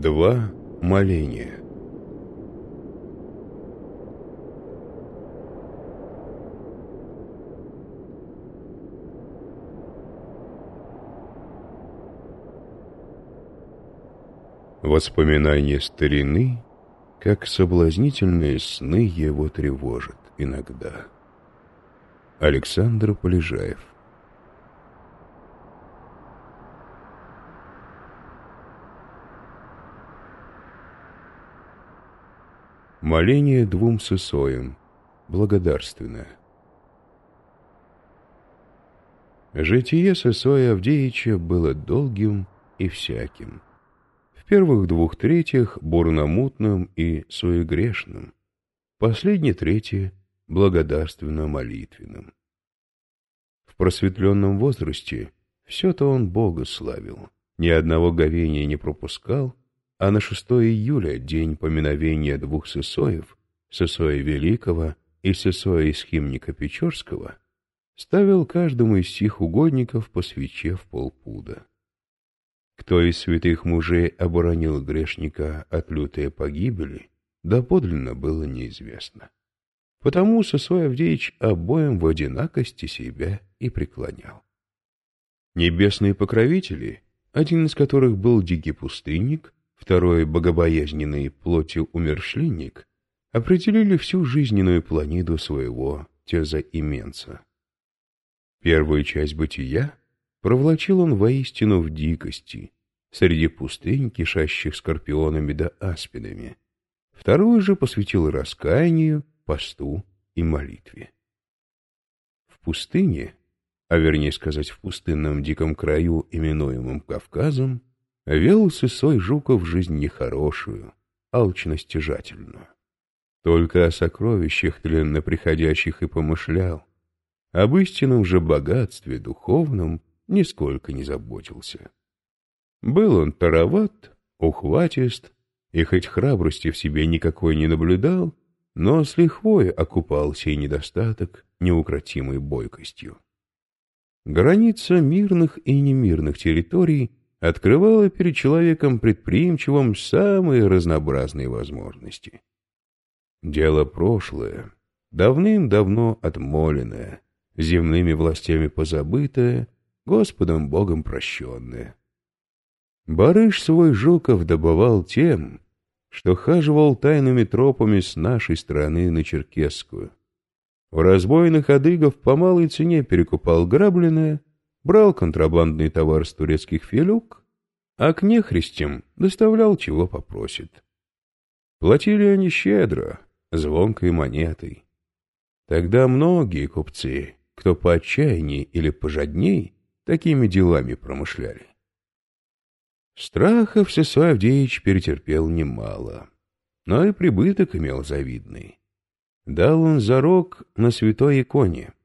Два моления Воспоминания старины, как соблазнительные сны его тревожат иногда. Александр Полежаев Моление двум сысоям, благодарственное. Житие Сысоя Авдеича было долгим и всяким. В первых двух третьих — бурномутным и суегрешным, последний третий — благодарственно-молитвенным. В просветленном возрасте все-то он Бога славил, ни одного говения не пропускал, а на 6 июля, день поминовения двух сысоев, Сысоя Великого и Сысоя Исхимника Печорского, ставил каждому из сих угодников по свече в полпуда. Кто из святых мужей оборонил грешника от лютой погибели, доподлинно было неизвестно. Потому Сысой Авдеич обоим в одинакости себя и преклонял. Небесные покровители, один из которых был дикий пустынник, второй богобоязненный плотью умершленник, определили всю жизненную планиду своего тезаименца. Первую часть бытия провлачил он воистину в дикости, среди пустынь, кишащих скорпионами да аспидами. Вторую же посвятил раскаянию, посту и молитве. В пустыне, а вернее сказать в пустынном диком краю, именуемом Кавказом, вел Сысой Жуков жизнь нехорошую, алчно-стяжательную. Только о сокровищах приходящих и помышлял, об истинном же богатстве духовном нисколько не заботился. Был он тароват, ухватист, и хоть храбрости в себе никакой не наблюдал, но с лихвой окупал сей недостаток неукротимой бойкостью. Граница мирных и немирных территорий открывала перед человеком предприимчивым самые разнообразные возможности. Дело прошлое, давным-давно отмоленное, земными властями позабытое, Господом Богом прощенное. Барыш свой Жуков добывал тем, что хаживал тайными тропами с нашей стороны на Черкесскую. В разбойных адыгов по малой цене перекупал грабленное, брал контрабандный товар с турецких филюк, а к нехристям доставлял, чего попросит. Платили они щедро, звонкой монетой. Тогда многие купцы, кто по отчаянии или пожадней, такими делами промышляли. Страхов Сесой Авдеевич перетерпел немало, но и прибыток имел завидный. Дал он зарок на святой иконе —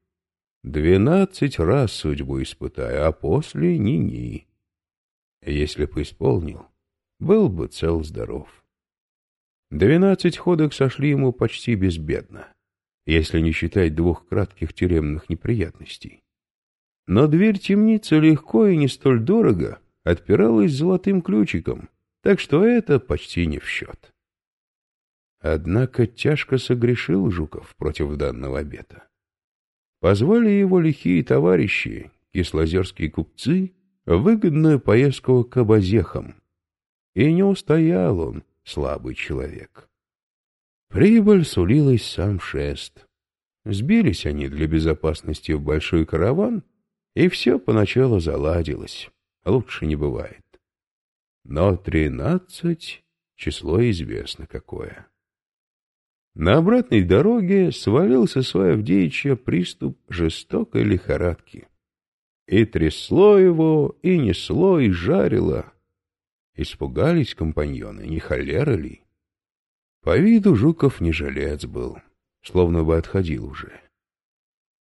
Двенадцать раз судьбу испытаю, а после ни-ни. Если б исполнил, был бы цел-здоров. Двенадцать ходок сошли ему почти безбедно, если не считать двух кратких тюремных неприятностей. Но дверь темницы легко и не столь дорого отпиралась золотым ключиком, так что это почти не в счет. Однако тяжко согрешил Жуков против данного обета. Позвали его лихие товарищи, кислозерские купцы, выгодную поездку к обозехам. И не устоял он, слабый человек. Прибыль сулилась сам шест. Сбились они для безопасности в большой караван, и все поначалу заладилось, лучше не бывает. Но тринадцать — число известно какое. На обратной дороге свалился свой Авдеича приступ жестокой лихорадки. И трясло его, и несло, и жарило. Испугались компаньоны, не холера ли? По виду Жуков не жилец был, словно бы отходил уже.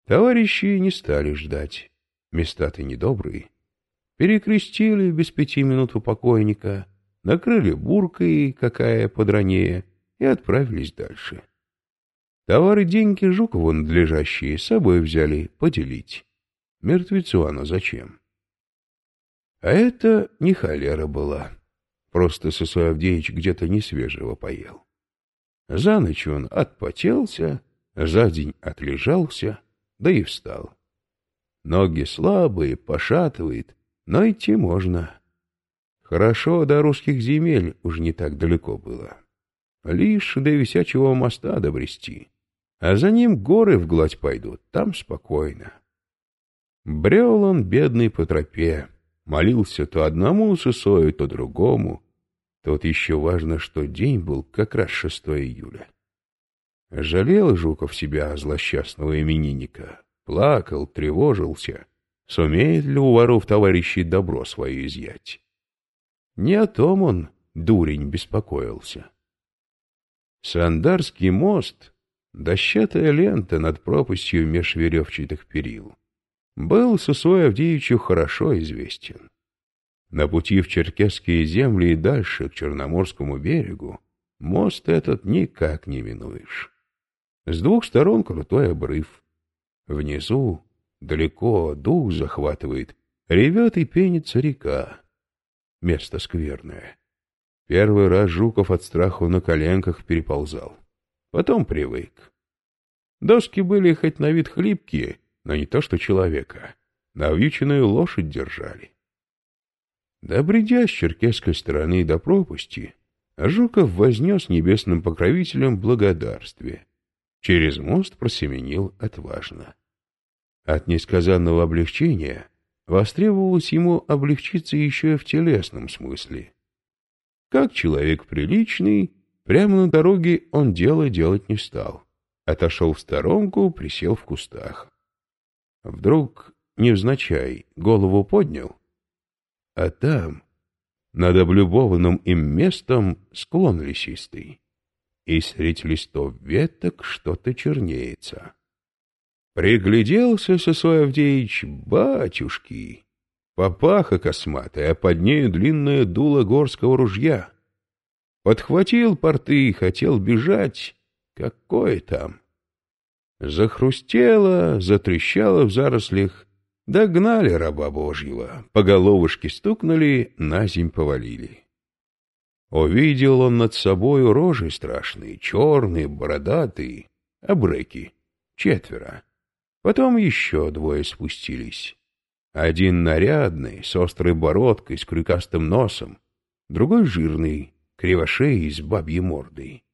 Товарищи не стали ждать, места-то недобрые. Перекрестили без пяти минут у покойника, накрыли буркой, какая подранее, и отправились дальше. Товары деньги Жукову надлежащие с собой взяли поделить. Мертвецу оно зачем? А это не холера была. просто Сысой Авдеич где-то несвежего поел. За ночь он отпотелся, за день отлежался, да и встал. Ноги слабые, пошатывает, но идти можно. Хорошо до русских земель уж не так далеко было. Лишь до висячего моста добрести, а за ним горы вгладь пойдут, там спокойно. Брел он, бедный, по тропе, молился то одному сысою, то другому. Тут еще важно, что день был как раз 6 июля. Жалел Жуков себя, злосчастного именинника, плакал, тревожился, сумеет ли у воров товарищей добро свое изъять. Не о том он, дурень, беспокоился. Сандарский мост, дощатая лента над пропастью меж веревчатых перил, был Сысой Авдеевичу хорошо известен. На пути в черкесские земли и дальше, к Черноморскому берегу, мост этот никак не минуешь. С двух сторон крутой обрыв. Внизу, далеко, дух захватывает, ревет и пенится река. Место скверное. Первый раз Жуков от страха на коленках переползал. Потом привык. Доски были хоть на вид хлипкие, но не то что человека. Навьюченную лошадь держали. Добредя с черкесской стороны до пропасти, Жуков вознес небесным покровителям благодарствие. Через мост просеменил отважно. От несказанного облегчения востребовалось ему облегчиться еще и в телесном смысле. Как человек приличный, прямо на дороге он дело делать не стал. Отошел в сторонку, присел в кустах. Вдруг, невзначай, голову поднял, а там, над облюбованным им местом, склон лесистый, и средь листов веток что-то чернеется. Пригляделся Сосой Авдеич, батюшки, папаха косматая, а под нею длинное дуло горского ружья. Подхватил порты, и хотел бежать, какое там. Захрустело, затрещало в зарослях. Догнали раба Божьего, по головушке стукнули, на земь повалили. Увидел он над собою рожи страшные, черные, бородатые, обреки, четверо. Потом еще двое спустились. Один нарядный, с острой бородкой, с крюкастым носом, другой жирный, кривошеей, с бабьей мордой.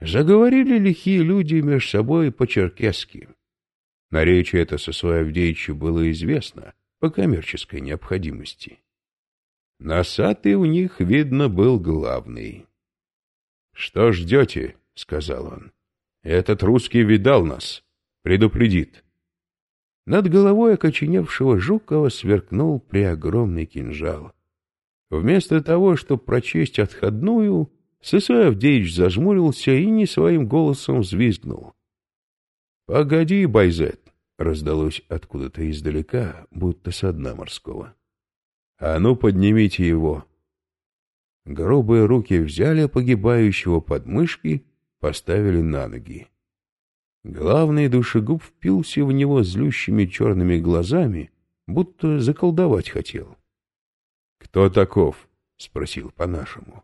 Заговорили лихие люди меж собой по-черкесски. Наречие это Сосой Авдеичу было известно по коммерческой необходимости. Носатый у них, видно, был главный. — Что ждете? — сказал он. — Этот русский видал нас. Предупредит. Над головой окоченевшего Жукова сверкнул преогромный кинжал. Вместо того, чтобы прочесть отходную, Сысой Авдеич зажмурился и не своим голосом взвизгнул. — Погоди, Байзет! — раздалось откуда-то издалека, будто со дна морского. — А ну, поднимите его! Грубые руки взяли погибающего под мышки, поставили на ноги. Главный душегуб впился в него злющими черными глазами, будто заколдовать хотел. — Кто таков? — спросил по-нашему.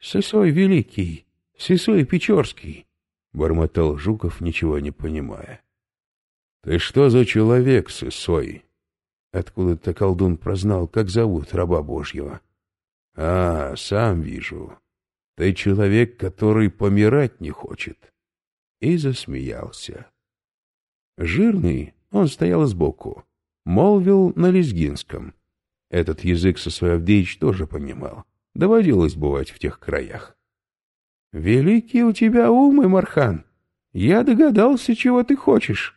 Сысой Великий, Сысой Печорский, — бормотал Жуков, ничего не понимая. — Ты что за человек, Сысой? Откуда-то колдун прознал, как зовут раба Божьего. — А, сам вижу. Ты человек, который помирать не хочет. И засмеялся. Жирный, он стоял сбоку, молвил на лезгинском. Этот язык Сысой Авдеич тоже понимал. Доводилось бывать в тех краях. — Великий у тебя ум, Мархан. Я догадался, чего ты хочешь.